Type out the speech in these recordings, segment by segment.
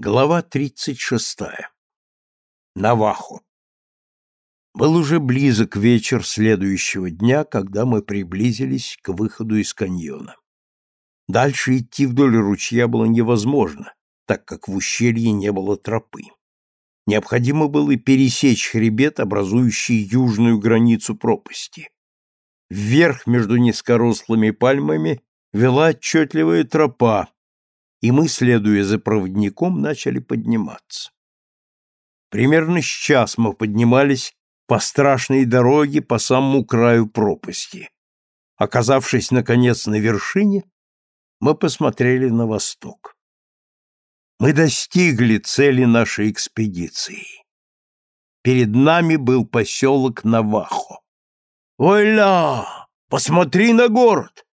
Глава 36. Навахо. Был уже близок вечер следующего дня, когда мы приблизились к выходу из каньона. Дальше идти вдоль ручья было невозможно, так как в ущелье не было тропы. Необходимо было пересечь хребет, образующий южную границу пропасти. Вверх между низкорослыми пальмами вела отчетливая тропа, и мы, следуя за проводником, начали подниматься. Примерно с час мы поднимались по страшной дороге по самому краю пропасти. Оказавшись, наконец, на вершине, мы посмотрели на восток. Мы достигли цели нашей экспедиции. Перед нами был поселок Навахо. «Ой-ля! Посмотри на город!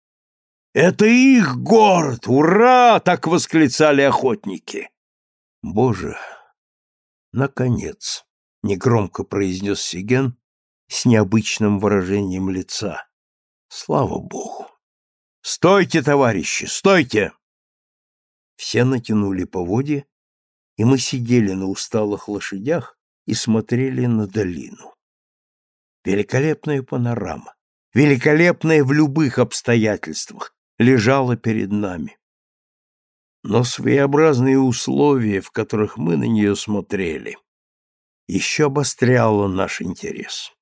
«Это их город! Ура!» — так восклицали охотники. «Боже, наконец!» — негромко произнес Сиген с необычным выражением лица. «Слава Богу!» «Стойте, товарищи, стойте!» Все натянули поводья, и мы сидели на усталых лошадях и смотрели на долину. Великолепная панорама, великолепная в любых обстоятельствах, лежала перед нами. Но своеобразные условия, в которых мы на нее смотрели, еще обостряло наш интерес.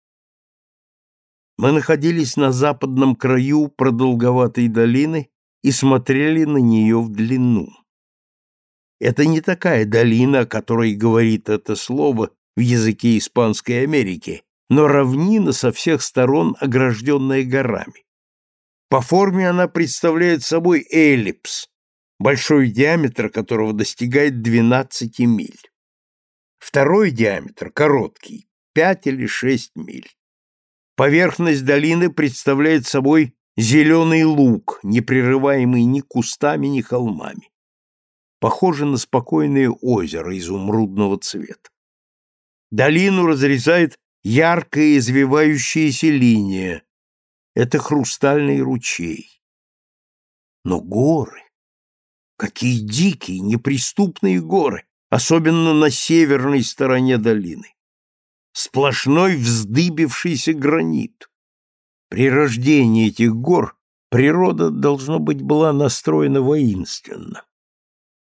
Мы находились на западном краю продолговатой долины и смотрели на нее в длину. Это не такая долина, о которой говорит это слово в языке Испанской Америки, но равнина со всех сторон, огражденная горами. По форме она представляет собой эллипс, большой диаметр которого достигает 12 миль. Второй диаметр, короткий, 5 или 6 миль. Поверхность долины представляет собой зеленый луг, не прерываемый ни кустами, ни холмами. Похоже на спокойное озеро изумрудного цвета. Долину разрезает яркая извивающаяся линия, это хрустальный ручей. Но горы, какие дикие, неприступные горы, особенно на северной стороне долины. Сплошной вздыбившийся гранит. При рождении этих гор природа, должно быть, была настроена воинственно.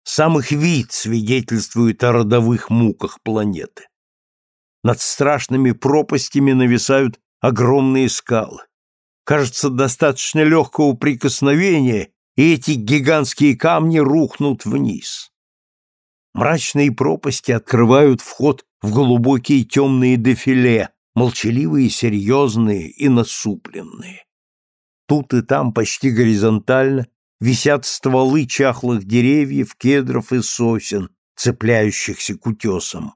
Сам их вид свидетельствует о родовых муках планеты. Над страшными пропастями нависают огромные скалы. Кажется, достаточно легкого прикосновения, и эти гигантские камни рухнут вниз. Мрачные пропасти открывают вход в глубокие темные дефиле, молчаливые, серьезные и насупленные. Тут и там почти горизонтально висят стволы чахлых деревьев, кедров и сосен, цепляющихся к утесам.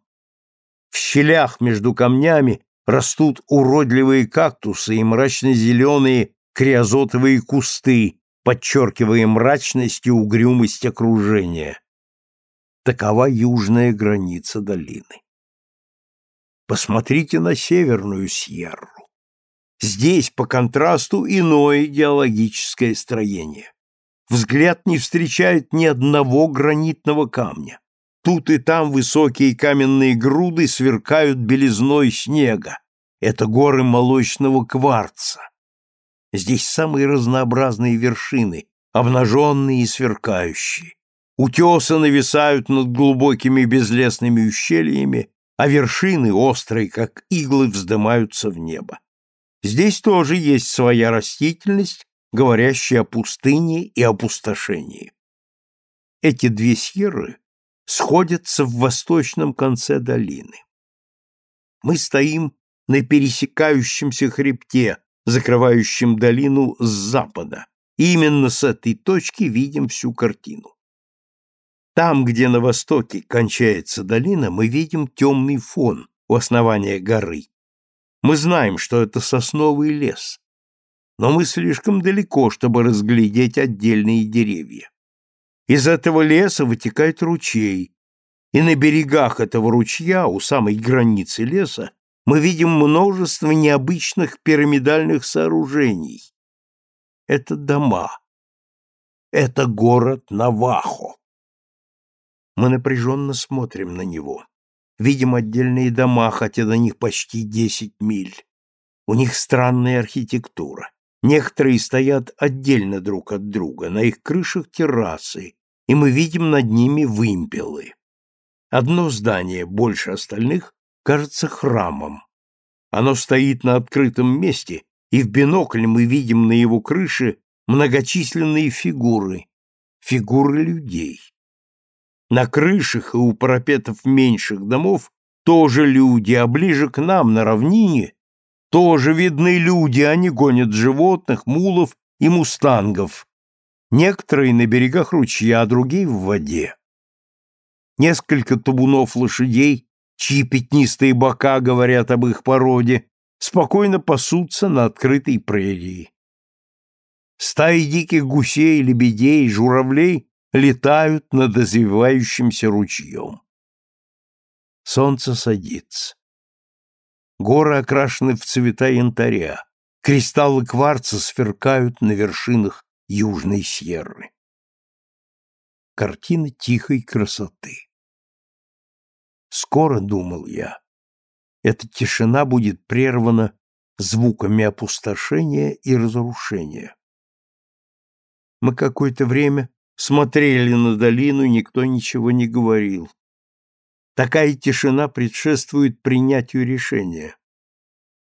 В щелях между камнями растут уродливые кактусы и мрачно-зеленые криозотовые кусты, подчеркивая мрачность и угрюмость окружения. Такова южная граница долины. Посмотрите на северную Сьерру. Здесь, по контрасту, иное геологическое строение. Взгляд не встречает ни одного гранитного камня. Тут и там высокие каменные груды сверкают белизной снега. Это горы молочного кварца. Здесь самые разнообразные вершины, обнаженные и сверкающие. Утесы нависают над глубокими безлесными ущельями, а вершины, острые, как иглы, вздымаются в небо. Здесь тоже есть своя растительность, говорящая о пустыне и опустошении. Эти две сьерры сходятся в восточном конце долины. Мы стоим на пересекающемся хребте, закрывающем долину с запада, именно с этой точки видим всю картину. Там, где на востоке кончается долина, мы видим темный фон у основания горы. Мы знаем, что это сосновый лес, но мы слишком далеко, чтобы разглядеть отдельные деревья. Из этого леса вытекает ручей, и на берегах этого ручья, у самой границы леса, мы видим множество необычных пирамидальных сооружений. Это дома. Это город Навахо. Мы напряженно смотрим на него. Видим отдельные дома, хотя до них почти десять миль. У них странная архитектура. Некоторые стоят отдельно друг от друга, на их крышах террасы, и мы видим над ними вымпелы. Одно здание, больше остальных, кажется храмом. Оно стоит на открытом месте, и в бинокль мы видим на его крыше многочисленные фигуры, фигуры людей. На крышах и у парапетов меньших домов тоже люди, а ближе к нам, на равнине, тоже видны люди, они гонят животных, мулов и мустангов. Некоторые на берегах ручья, а другие в воде. Несколько табунов лошадей, чьи пятнистые бока говорят об их породе, спокойно пасутся на открытой прерии. Стаи диких гусей, лебедей, журавлей летают над извивающимся ручьем. Солнце садится. Горы окрашены в цвета янтаря. Кристаллы кварца сверкают на вершинах Южной Сьерры. Картина тихой красоты. Скоро, думал я, эта тишина будет прервана звуками опустошения и разрушения. Мы какое-то время смотрели на долину, никто ничего не говорил. Такая тишина предшествует принятию решения.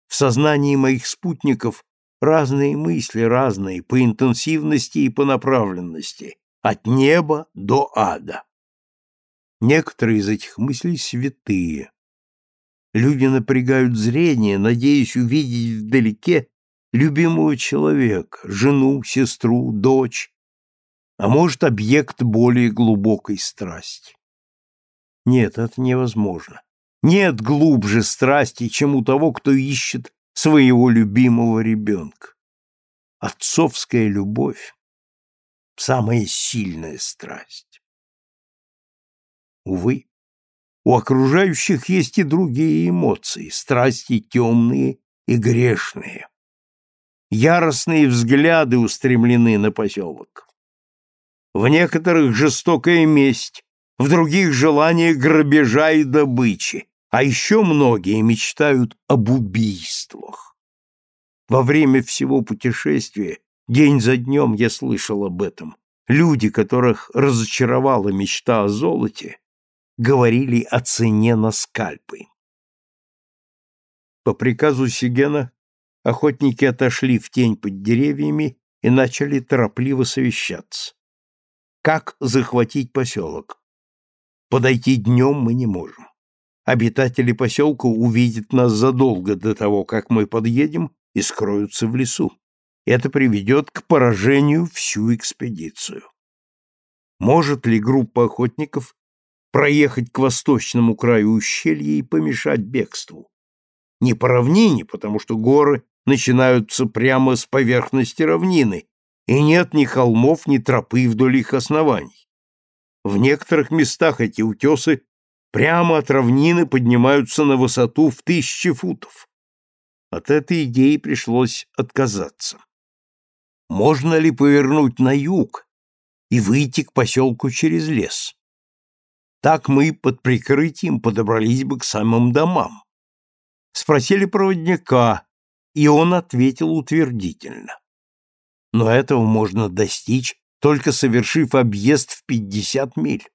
В сознании моих спутников разные мысли, разные по интенсивности и по направленности, от неба до ада. Некоторые из этих мыслей святые. Люди напрягают зрение, надеясь увидеть вдалеке любимого человека, жену, сестру, дочь, а может, объект более глубокой страсти. Нет, это невозможно. Нет глубже страсти, чем у того, кто ищет своего любимого ребенка. Отцовская любовь — самая сильная страсть. Увы, у окружающих есть и другие эмоции, страсти темные и грешные. Яростные взгляды устремлены на поселок. В некоторых жестокая месть, в других желание грабежа и добычи, а еще многие мечтают об убийствах. Во время всего путешествия, день за днем я слышал об этом. Люди, которых разочаровала мечта о золоте, говорили о цене на скальпы. По приказу Сигена охотники отошли в тень под деревьями и начали торопливо совещаться. Как захватить поселок? Подойти днем мы не можем. Обитатели поселка увидят нас задолго до того, как мы подъедем, и скроются в лесу. Это приведет к поражению всю экспедицию. Может ли группа охотников проехать к восточному краю ущелья и помешать бегству? Не по равнине, потому что горы начинаются прямо с поверхности равнины, и нет ни холмов, ни тропы вдоль их оснований. В некоторых местах эти утесы прямо от равнины поднимаются на высоту в тысячи футов. От этой идеи пришлось отказаться. Можно ли повернуть на юг и выйти к поселку через лес? Так мы под прикрытием подобрались бы к самым домам. Спросили проводника, и он ответил утвердительно. Но этого можно достичь только совершив объезд в пятьдесят миль.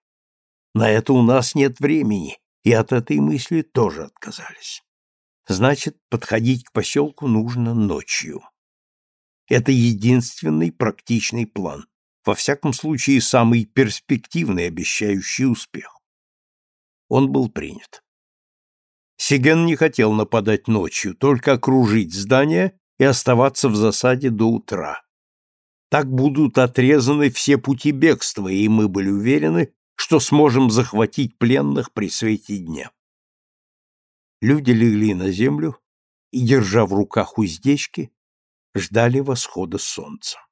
На это у нас нет времени, и от этой мысли тоже отказались. Значит, подходить к поселку нужно ночью. Это единственный практичный план, во всяком случае самый перспективный, обещающий успех. Он был принят. Сиген не хотел нападать ночью, только окружить здание и оставаться в засаде до утра. Так будут отрезаны все пути бегства, и мы были уверены, что сможем захватить пленных при свете дня. Люди легли на землю и, держа в руках уздечки, ждали восхода солнца.